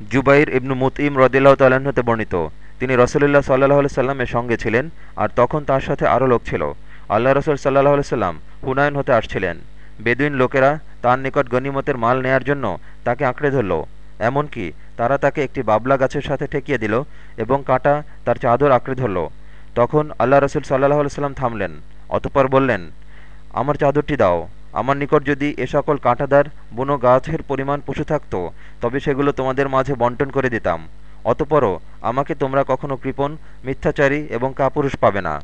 জুবাইর ইবনু মুতইম রদিল্লাহ তাল্লাহ্ন বর্ণিত। তিনি রসুলুল্লাহ সাল্লাহ সাল্লামের সঙ্গে ছিলেন আর তখন তার সাথে আরও লোক ছিল। আল্লাহ রসুল সাল্লাহ সাল্লাম হুনায়ন হতে আসছিলেন। বেদুইন লোকেরা তার নিকট গনিমতের মাল নেয়ার জন্য তাকে আঁকড়ে ধরল। এমনকি তারা তাকে একটি বাবলা গাছের সাথে ঠেকিয়ে দিল এবং কাঁটা তার চাদর আঁকড়ে ধরল। তখন আল্লাহ রসুল সাল্লাহ সাল্লাম থামলেন, অতপর বললেন, আমার চাদরটি দাও। আমার নিকট যদি এ সকল কাঁটাদার বুনো গাছের পরিমাণ পশু থাকত, তবে সেগুলো তোমাদের মাঝে বন্টন করে দিতাম। অতপরও আমাকে তোমরা কখনো কৃপণ, মিথ্যাচারী এবং কাপুরুষ পাবে না।